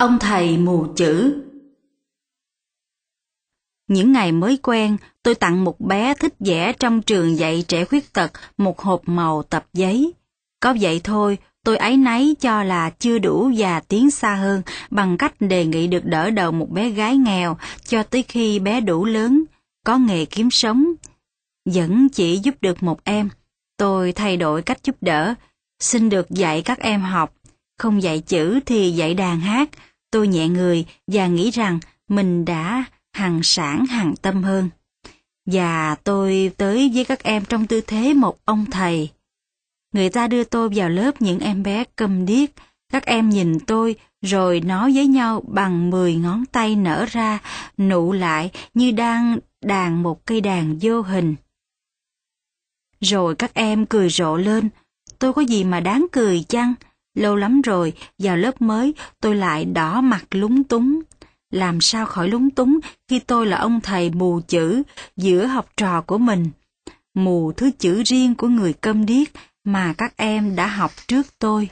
Ông thầy mù chữ Những ngày mới quen, tôi tặng một bé thích vẽ trong trường dạy trẻ khuyết tật một hộp màu tập giấy. Có vậy thôi, tôi ấy nấy cho là chưa đủ và tiến xa hơn bằng cách đề nghị được đỡ đầu một bé gái nghèo cho tới khi bé đủ lớn, có nghề kiếm sống. Vẫn chỉ giúp được một em. Tôi thay đổi cách giúp đỡ, xin được dạy các em học. Không dạy chữ thì dạy đàn hát. Tôi nhẹ người và nghĩ rằng mình đã hằng sản hằng tâm hơn. Và tôi tới với các em trong tư thế một ông thầy. Người ta đưa tôi vào lớp những em bé câm điếc. Các em nhìn tôi rồi nói với nhau bằng mười ngón tay nở ra, nụ lại như đang đàn một cây đàn vô hình. Rồi các em cười rộ lên. Tôi có gì mà đáng cười chăng? Lâu lắm rồi, vào lớp mới, tôi lại đỏ mặt lúng túng. Làm sao khỏi lúng túng khi tôi là ông thầy mù chữ giữa học trò của mình. Mù thứ chữ riêng của người câm điếc mà các em đã học trước tôi.